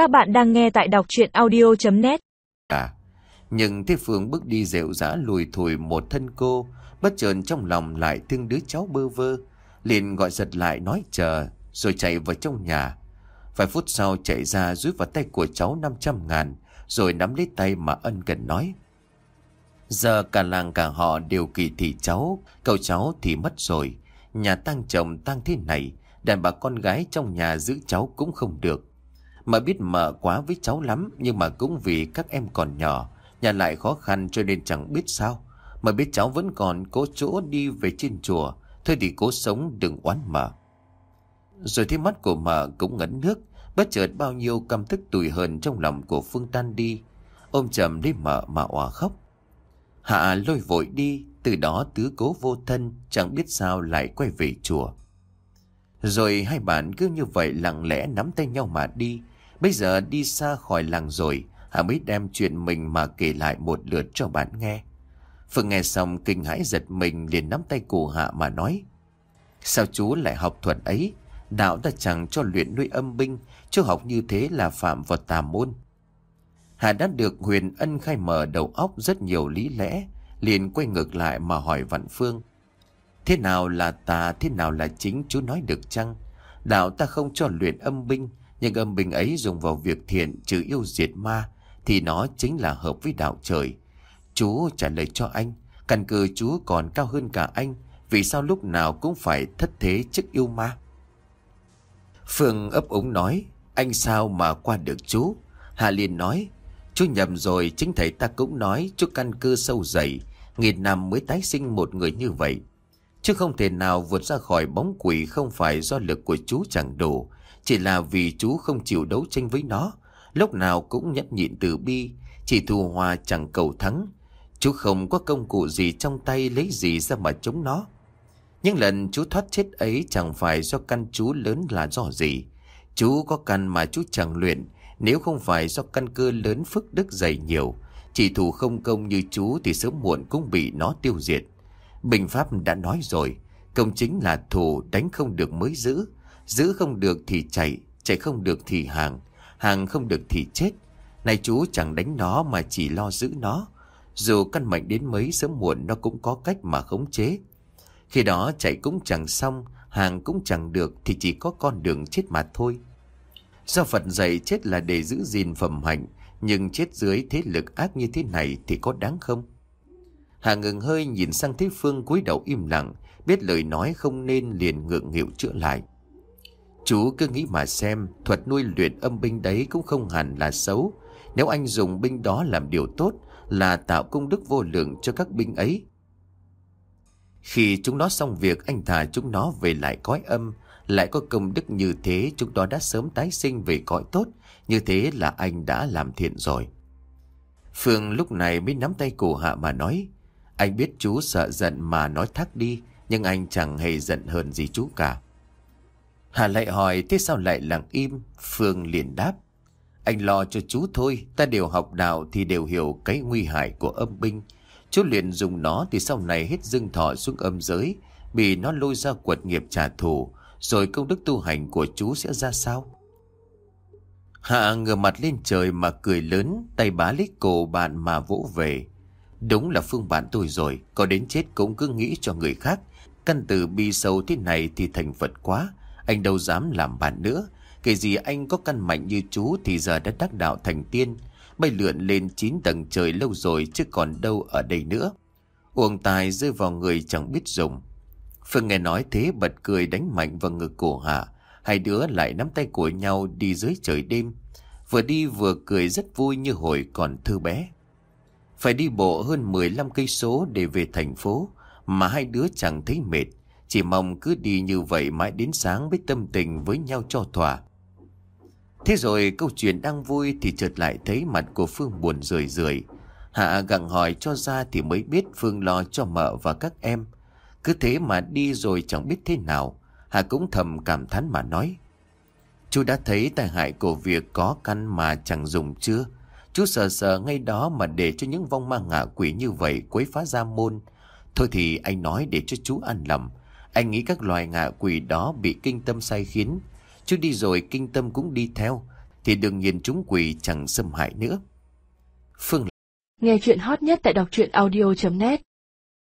Các bạn đang nghe tại đọc chuyện audio.net À, nhưng thế Phương bước đi dẻo dã lùi thủi một thân cô, bất chợt trong lòng lại thương đứa cháu bơ vơ, liền gọi giật lại nói chờ, rồi chạy vào trong nhà. Vài phút sau chạy ra rút vào tay của cháu 500 ngàn, rồi nắm lấy tay mà ân cần nói. Giờ cả làng cả họ đều kỳ thị cháu, cậu cháu thì mất rồi. Nhà tăng chồng tăng thế này, đàn bà con gái trong nhà giữ cháu cũng không được. Mà biết mợ quá với cháu lắm, nhưng mà cũng vì các em còn nhỏ, nhà lại khó khăn cho nên chẳng biết sao. Mà biết cháu vẫn còn cố chỗ đi về trên chùa, thôi thì cố sống đừng oán mợ. Rồi thấy mắt của mợ cũng ngấn nước, bất chợt bao nhiêu căm thức tủi hờn trong lòng của Phương tan đi. Ôm chầm lấy mợ mà òa khóc. Hạ lôi vội đi, từ đó tứ cố vô thân, chẳng biết sao lại quay về chùa. Rồi hai bạn cứ như vậy lặng lẽ nắm tay nhau mà đi. Bây giờ đi xa khỏi làng rồi, hà mới đem chuyện mình mà kể lại một lượt cho bạn nghe. Phương nghe xong kinh hãi giật mình liền nắm tay cụ Hạ mà nói. Sao chú lại học thuật ấy? Đạo đã chẳng cho luyện nuôi âm binh, chú học như thế là phạm vào tà môn. hà đã được huyền ân khai mở đầu óc rất nhiều lý lẽ, liền quay ngược lại mà hỏi Vạn Phương. Thế nào là tà, thế nào là chính chú nói được chăng? Đạo ta không cho luyện âm binh, nhưng âm binh ấy dùng vào việc thiện trừ yêu diệt ma, thì nó chính là hợp với đạo trời. Chú trả lời cho anh, căn cứ chú còn cao hơn cả anh, vì sao lúc nào cũng phải thất thế trước yêu ma? Phương ấp úng nói, anh sao mà qua được chú? Hà liên nói, chú nhầm rồi, chính thầy ta cũng nói chú căn cơ sâu dày, nghìn năm mới tái sinh một người như vậy. Chứ không thể nào vượt ra khỏi bóng quỷ không phải do lực của chú chẳng đủ, chỉ là vì chú không chịu đấu tranh với nó, lúc nào cũng nhẫn nhịn từ bi, chỉ thù hòa chẳng cầu thắng. Chú không có công cụ gì trong tay lấy gì ra mà chống nó. Những lần chú thoát chết ấy chẳng phải do căn chú lớn là do gì. Chú có căn mà chú chẳng luyện, nếu không phải do căn cơ lớn phức đức dày nhiều, chỉ thù không công như chú thì sớm muộn cũng bị nó tiêu diệt. Bình Pháp đã nói rồi, công chính là thù đánh không được mới giữ, giữ không được thì chạy, chạy không được thì hàng, hàng không được thì chết. Này chú chẳng đánh nó mà chỉ lo giữ nó, dù căn mệnh đến mấy sớm muộn nó cũng có cách mà khống chế. Khi đó chạy cũng chẳng xong, hàng cũng chẳng được thì chỉ có con đường chết mà thôi. Do Phật dạy chết là để giữ gìn phẩm hạnh, nhưng chết dưới thế lực ác như thế này thì có đáng không? Hà ngừng hơi nhìn sang Thế Phương cúi đầu im lặng, biết lời nói không nên liền ngượng nghịu chữa lại. Chú cứ nghĩ mà xem, thuật nuôi luyện âm binh đấy cũng không hẳn là xấu. Nếu anh dùng binh đó làm điều tốt là tạo công đức vô lượng cho các binh ấy. Khi chúng nó xong việc anh thả chúng nó về lại cõi âm, lại có công đức như thế chúng nó đã sớm tái sinh về cõi tốt, như thế là anh đã làm thiện rồi. Phương lúc này mới nắm tay cổ hạ mà nói, anh biết chú sợ giận mà nói thắc đi, nhưng anh chẳng hề giận hơn gì chú cả. Hà lại hỏi thế sao lại lặng im, Phương liền đáp. Anh lo cho chú thôi, ta đều học đạo thì đều hiểu cái nguy hại của âm binh. Chú liền dùng nó thì sau này hết dưng thọ xuống âm giới, bị nó lôi ra quật nghiệp trả thù, rồi công đức tu hành của chú sẽ ra sao? Hạ ngửa mặt lên trời mà cười lớn, tay bá lít cổ bạn mà vỗ về. Đúng là phương bạn tôi rồi, có đến chết cũng cứ nghĩ cho người khác. Căn từ bi sâu thế này thì thành Phật quá, anh đâu dám làm bạn nữa. Kể gì anh có căn mạnh như chú thì giờ đã đắc đạo thành tiên, bay lượn lên 9 tầng trời lâu rồi chứ còn đâu ở đây nữa. Uông tài rơi vào người chẳng biết dùng. Phương nghe nói thế bật cười đánh mạnh vào ngực cổ hạ. Hai đứa lại nắm tay của nhau đi dưới trời đêm. Vừa đi vừa cười rất vui như hồi còn thư bé. Phải đi bộ hơn 15 cây số để về thành phố mà hai đứa chẳng thấy mệt. Chỉ mong cứ đi như vậy mãi đến sáng mới tâm tình với nhau cho thỏa. Thế rồi câu chuyện đang vui thì chợt lại thấy mặt của Phương buồn rười rười. Hạ gặng hỏi cho ra thì mới biết Phương lo cho mợ và các em. Cứ thế mà đi rồi chẳng biết thế nào. Hạ cũng thầm cảm thán mà nói. Chú đã thấy tai hại của việc có căn mà chẳng dùng chưa? Chú sợ sợ ngay đó mà để cho những vong ma ngạ quỷ như vậy quấy phá ra môn. Thôi thì anh nói để cho chú an lòng. Anh nghĩ các loài ngạ quỷ đó bị kinh tâm sai khiến. Chứ đi rồi kinh tâm cũng đi theo. Thì đừng nhìn chúng quỷ chẳng xâm hại nữa. Phương Nghe chuyện hot nhất tại đọc audio.net